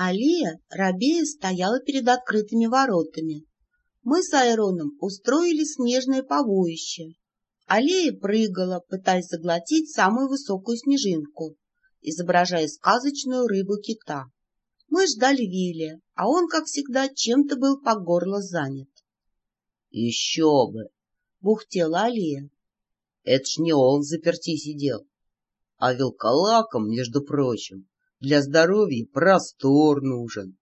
Алия, рабея, стояла перед открытыми воротами. Мы с Айроном устроили снежное побоище. Алия прыгала, пытаясь заглотить самую высокую снежинку, изображая сказочную рыбу-кита. Мы ждали Вилли, а он, как всегда, чем-то был по горло занят. — Еще бы! — бухтела Алия. — Это ж не он заперти сидел, а вилкалаком, между прочим, для здоровья простор нужен.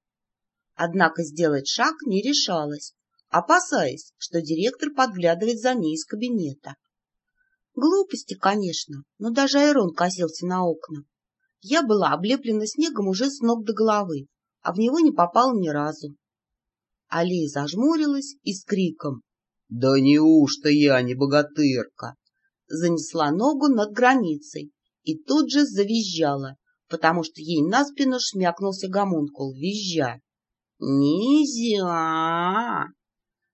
Однако сделать шаг не решалась, опасаясь, что директор подглядывает за ней из кабинета. Глупости, конечно, но даже Айрон косился на окна. Я была облеплена снегом уже с ног до головы, а в него не попала ни разу. Алия зажмурилась и с криком «Да неужто я не богатырка?» занесла ногу над границей и тут же завизжала, потому что ей на спину шмякнулся гомункул, визжа. «Нельзя!»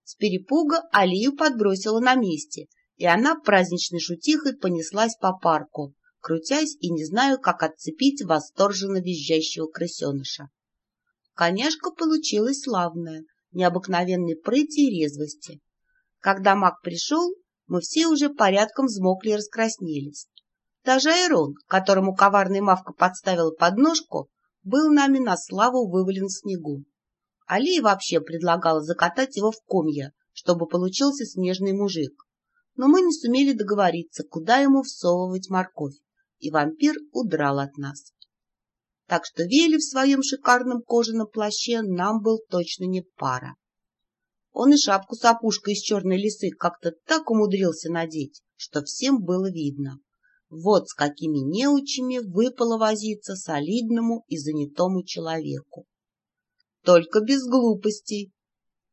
С перепуга Алию подбросила на месте, и она праздничной шутихой понеслась по парку, крутясь и не знаю, как отцепить восторженно визжащего крысеныша. Коняшка получилась славная, необыкновенной прыти и резвости. Когда маг пришел, мы все уже порядком взмокли и раскраснелись. Даже Айрон, которому коварная мавка подставила подножку, был нами на славу вывален в снегу. Али вообще предлагала закатать его в комья, чтобы получился снежный мужик. Но мы не сумели договориться, куда ему всовывать морковь, и вампир удрал от нас. Так что Вели в своем шикарном кожаном плаще нам был точно не пара. Он и шапку с опушкой из черной лисы как-то так умудрился надеть, что всем было видно. Вот с какими неучами выпало возиться солидному и занятому человеку. Только без глупостей,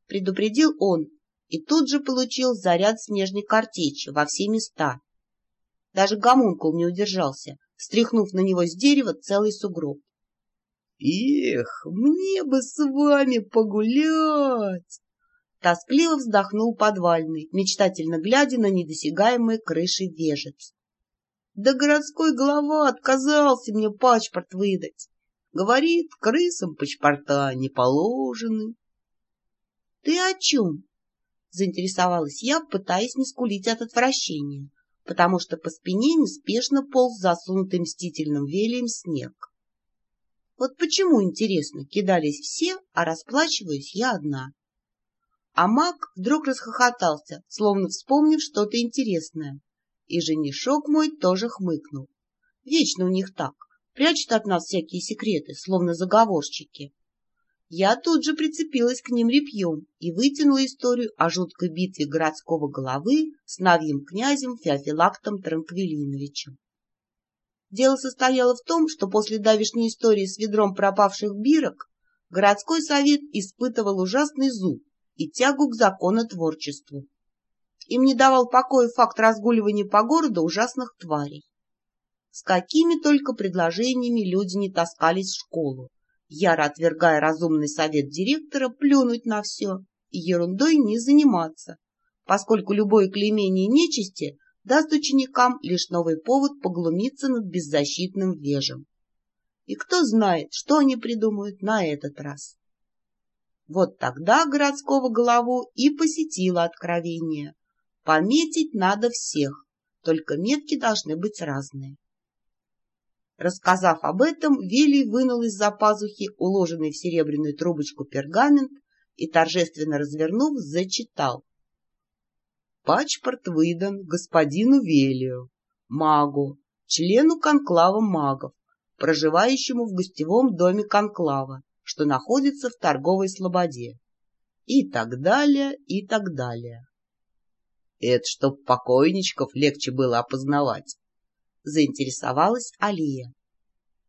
предупредил он, и тут же получил заряд снежной картечи во все места. Даже гомункул не удержался, стряхнув на него с дерева целый сугроб. «Эх, мне бы с вами погулять!» Тоскливо вздохнул подвальный, мечтательно глядя на недосягаемые крыши вежец. Да городской глава отказался мне паспорт выдать. Говорит, крысам паспорта не положены. — Ты о чем? — заинтересовалась я, пытаясь не скулить от отвращения, потому что по спине неспешно полз засунутый мстительным велием снег. Вот почему, интересно, кидались все, а расплачиваюсь я одна. А маг вдруг расхохотался, словно вспомнив что-то интересное. И женишок мой тоже хмыкнул. Вечно у них так, прячут от нас всякие секреты, словно заговорщики. Я тут же прицепилась к ним репьем и вытянула историю о жуткой битве городского головы с навьим князем Феофилактом Транквилиновичем. Дело состояло в том, что после давешней истории с ведром пропавших бирок городской совет испытывал ужасный зуб и тягу к законотворчеству. Им не давал покоя факт разгуливания по городу ужасных тварей. С какими только предложениями люди не таскались в школу, яро отвергая разумный совет директора плюнуть на все и ерундой не заниматься, поскольку любое клеймение нечисти даст ученикам лишь новый повод поглумиться над беззащитным вежем. И кто знает, что они придумают на этот раз. Вот тогда городского голову и посетило откровение. Пометить надо всех, только метки должны быть разные. Рассказав об этом, Вилли вынул из-за пазухи уложенный в серебряную трубочку пергамент и, торжественно развернув, зачитал. Пачпорт выдан господину Велию, магу, члену конклава магов, проживающему в гостевом доме конклава, что находится в торговой слободе. И так далее, и так далее. Это чтоб покойничков легче было опознавать. Заинтересовалась Алия.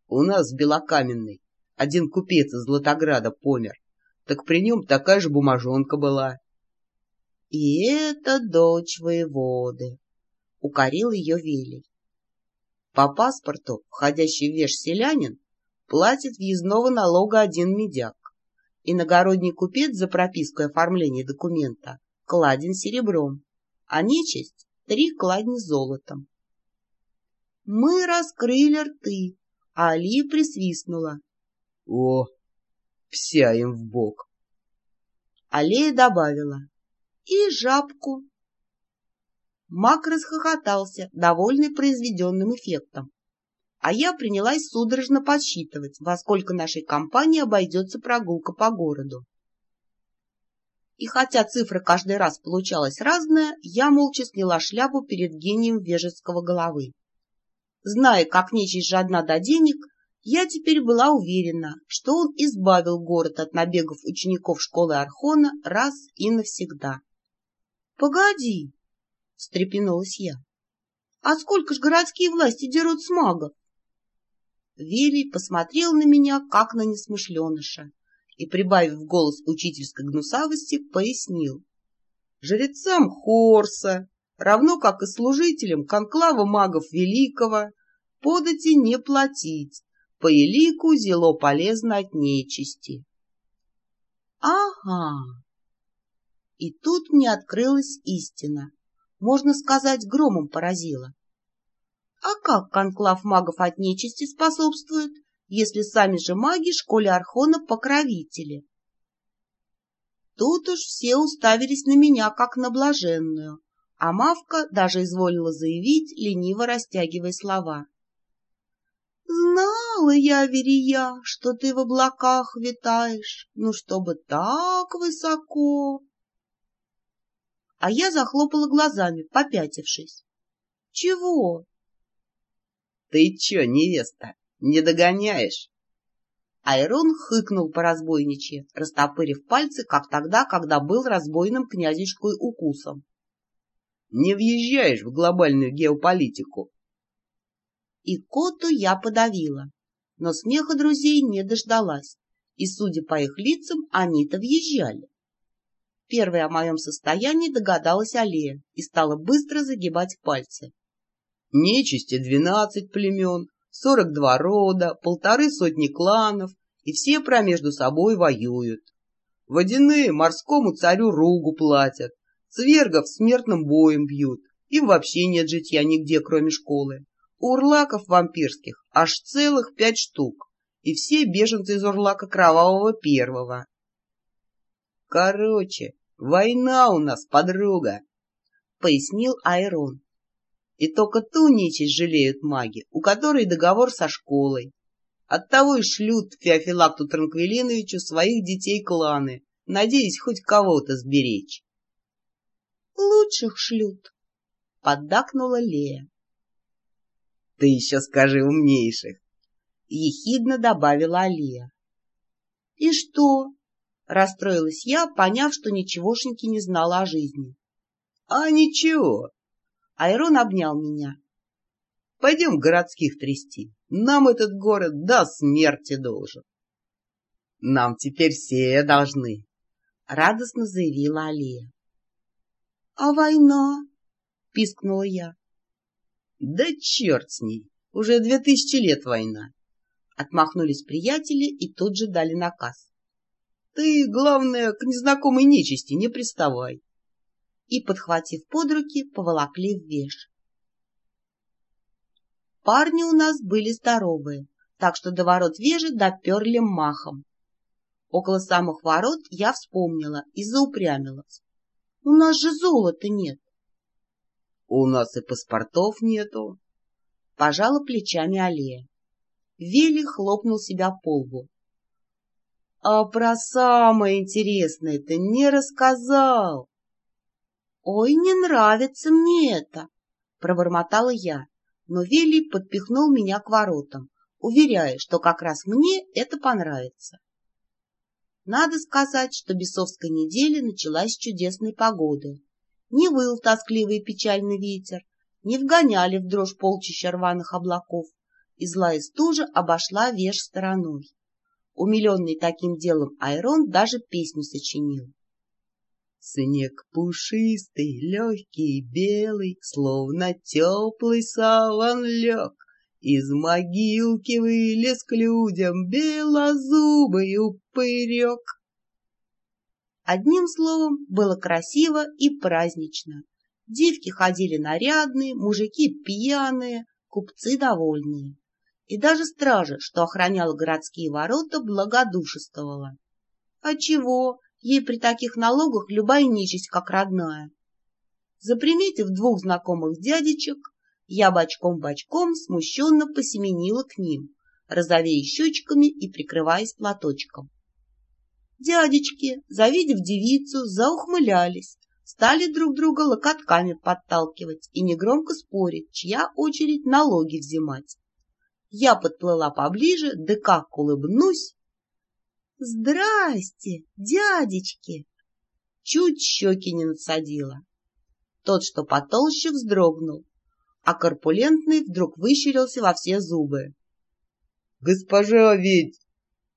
У нас в Белокаменной один купец из Златограда помер. Так при нем такая же бумажонка была. — И это дочь воеводы, — укорил ее Велий. По паспорту входящий в веш селянин платит въездного налога один медяк. Иногородний купец за прописку и оформление документа кладен серебром а нечисть — три кладни золотом. Мы раскрыли рты, а Али присвистнула. — О, Пся им в бок. Аллея добавила. И жабку. Мак расхохотался, довольный произведенным эффектом. А я принялась судорожно подсчитывать, во сколько нашей компании обойдется прогулка по городу. И хотя цифра каждый раз получалась разная, я молча сняла шляпу перед гением Вежецкого головы. Зная, как нечисть жадна до денег, я теперь была уверена, что он избавил город от набегов учеников школы Архона раз и навсегда. — Погоди, — встрепенулась я, — а сколько ж городские власти дерут с магов? Велий посмотрел на меня, как на несмышленыша, и, прибавив голос учительской гнусавости, пояснил. Жрецам Хорса, равно как и служителям конклава магов Великого, подати не платить, по елику зело полезно от нечисти. Ага. И тут мне открылась истина. Можно сказать, громом поразила. А как конклав магов от нечисти способствует, если сами же маги школе Архона покровители? Тут уж все уставились на меня, как на блаженную, а Мавка даже изволила заявить, лениво растягивая слова. «Знала я, Верия, что ты в облаках витаешь, ну, чтобы так высоко!» А я захлопала глазами, попятившись. «Чего?» «Ты чё, невеста, не догоняешь?» Айрон хыкнул по разбойничьи, растопырив пальцы, как тогда, когда был разбойным князечкой укусом. «Не въезжаешь в глобальную геополитику!» И коту я подавила, но смеха друзей не дождалась, и, судя по их лицам, они-то въезжали. Первой о моем состоянии догадалась Аллея и стала быстро загибать пальцы. Нечисти двенадцать племен, сорок два рода, полторы сотни кланов, и все про между собой воюют. Водяные морскому царю ругу платят, цвергов смертным боем бьют, им вообще нет житья нигде, кроме школы. У урлаков вампирских аж целых пять штук, и все беженцы из урлака кровавого первого. Короче, война у нас, подруга, — пояснил Айрон. И только ту нечисть жалеют маги, у которой договор со школой. Оттого и шлют Феофилакту Транквилиновичу своих детей кланы, надеясь хоть кого-то сберечь. — Лучших шлют, — поддакнула Лея. — Ты еще скажи умнейших, — ехидно добавила Алия. — И что? — расстроилась я, поняв, что ничегошеньки не знала о жизни. — А ничего, Айрон обнял меня. — Пойдем городских трясти. Нам этот город до смерти должен. — Нам теперь все должны, — радостно заявила Алия. — А война? — пискнула я. — Да черт с ней! Уже две тысячи лет война. Отмахнулись приятели и тут же дали наказ. — Ты, главное, к незнакомой нечисти не приставай и, подхватив под руки, поволокли в веш. Парни у нас были здоровые, так что до ворот вежи доперли махом. Около самых ворот я вспомнила и заупрямилась. У нас же золота нет. У нас и паспортов нету. Пожала плечами Аллея. Вилли хлопнул себя по лбу. А про самое интересное ты не рассказал. «Ой, не нравится мне это!» — пробормотала я, но Вилли подпихнул меня к воротам, уверяя, что как раз мне это понравится. Надо сказать, что бесовская неделя началась с чудесной погоды. Не выл тоскливый и печальный ветер, не вгоняли в дрожь полчища рваных облаков, и злая стужа обошла веш стороной. Умиленный таким делом Айрон даже песню сочинил. Снег пушистый, легкий, белый, Словно теплый саван лег. Из могилки вылез к людям Белозубый упырек. Одним словом, было красиво и празднично. Девки ходили нарядные, мужики пьяные, купцы довольные. и даже стража, что охраняла городские ворота, благодушествовала. А чего? Ей при таких налогах любая нечисть как родная. Заприметив двух знакомых дядечек, я бочком-бочком смущенно посеменила к ним, розовея щечками и прикрываясь платочком. Дядечки, завидев девицу, заухмылялись, стали друг друга локотками подталкивать и негромко спорить, чья очередь налоги взимать. Я подплыла поближе, да как улыбнусь. «Здрасте, дядечки!» Чуть щеки не надсадила. Тот, что потолще, вздрогнул, а корпулентный вдруг выщерился во все зубы. «Госпожа ведь...»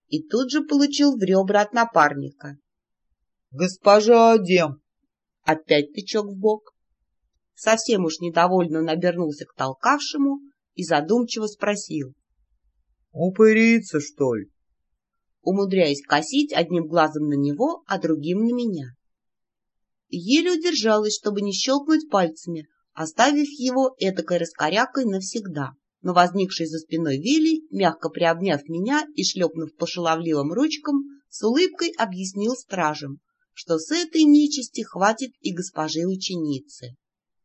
И тут же получил в ребра от напарника. «Госпожа Адем!» Опять тычок в бок. Совсем уж недовольно набернулся к толкавшему, и задумчиво спросил. «Упырица, что ли?» Умудряясь косить одним глазом на него, а другим на меня. Еле удержалась, чтобы не щелкнуть пальцами, оставив его этакой раскорякой навсегда. Но возникший за спиной Вилли, мягко приобняв меня и шлепнув по шаловливым ручкам, с улыбкой объяснил стражам, что с этой нечисти хватит и госпожи ученицы.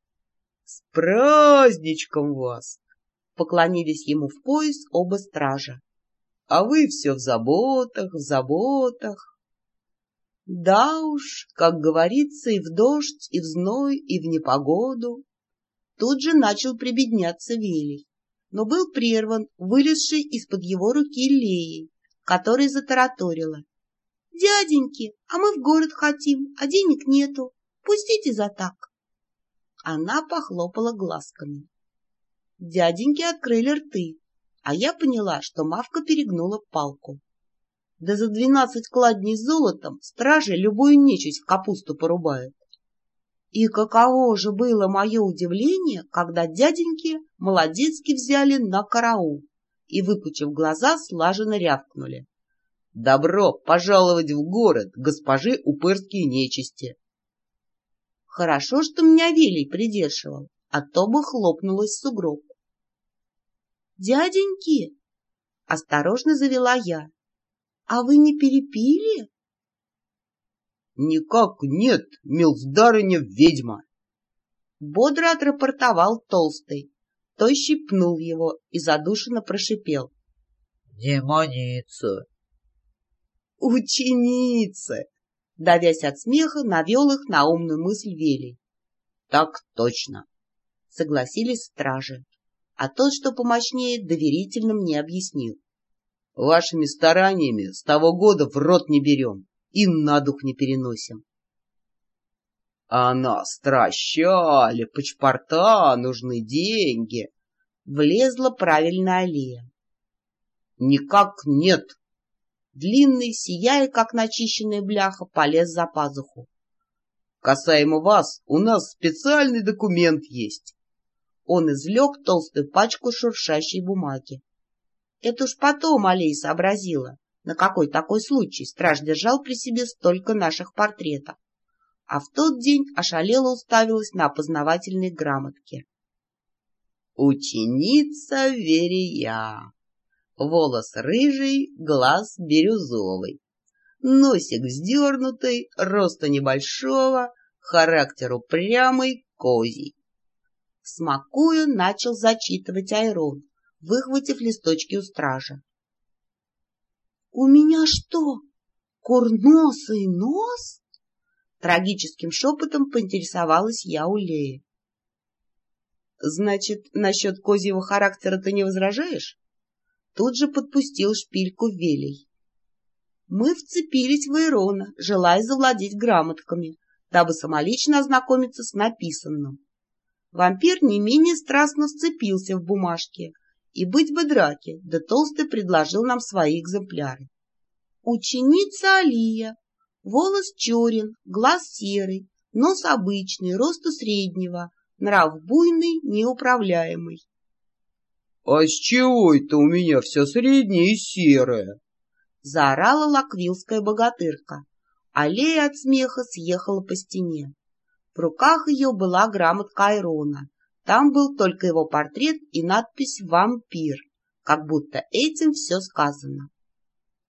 — С праздничком вас! Поклонились ему в пояс оба стража. А вы все в заботах, в заботах. Да уж, как говорится, и в дождь, и в зной, и в непогоду. Тут же начал прибедняться Велий, но был прерван, вылезший из-под его руки Леей, которая затараторила. «Дяденьки, а мы в город хотим, а денег нету. Пустите за так». Она похлопала глазками. Дяденьки открыли рты, а я поняла, что Мавка перегнула палку. Да за двенадцать кладней золотом стражи любую нечисть в капусту порубают. И каково же было мое удивление, когда дяденьки молодецки взяли на караул и, выпучив глаза, слаженно рявкнули. «Добро пожаловать в город, госпожи упырские нечисти!» Хорошо, что меня Велий придерживал, а то бы хлопнулась сугроб. «Дяденьки!» — осторожно завела я. «А вы не перепили?» «Никак нет, милздарыня ведьма!» Бодро отрапортовал толстый. Тощий пнул его и задушенно прошипел. «Демоница!» «Ученица!» Давясь от смеха, навел их на умную мысль Велий. «Так точно!» — согласились стражи а тот, что помощнее, доверительно мне объяснил. Вашими стараниями с того года в рот не берем и на дух не переносим. А нас стращали, пачпорта, нужны деньги. Влезла правильная аллея. Никак нет. Длинный, сияя, как начищенная бляха, полез за пазуху. Касаемо вас, у нас специальный документ есть. Он извлек толстую пачку шуршащей бумаги. Это уж потом Алей сообразила, на какой такой случай страж держал при себе столько наших портретов. А в тот день ошалела уставилась на опознавательной грамотке. Ученица Верия. Волос рыжий, глаз бирюзовый. Носик вздернутый, роста небольшого, характер упрямый, козий смакуя, начал зачитывать Айрон, выхватив листочки у стража. — У меня что, курносый нос? Трагическим шепотом поинтересовалась я у Леи. — Значит, насчет козьего характера ты не возражаешь? Тут же подпустил шпильку Велей. Мы вцепились в Айрона, желая завладеть грамотками, дабы самолично ознакомиться с написанным. Вампир не менее страстно сцепился в бумажке, и быть бы драки, да Толстый предложил нам свои экземпляры. Ученица Алия, волос черен, глаз серый, нос обычный, росту среднего, нрав буйный, неуправляемый. — А с чего это у меня все среднее и серое? — заорала лаквилская богатырка. Аллея от смеха съехала по стене. В руках ее была грамотка Айрона. Там был только его портрет и надпись «Вампир», как будто этим все сказано.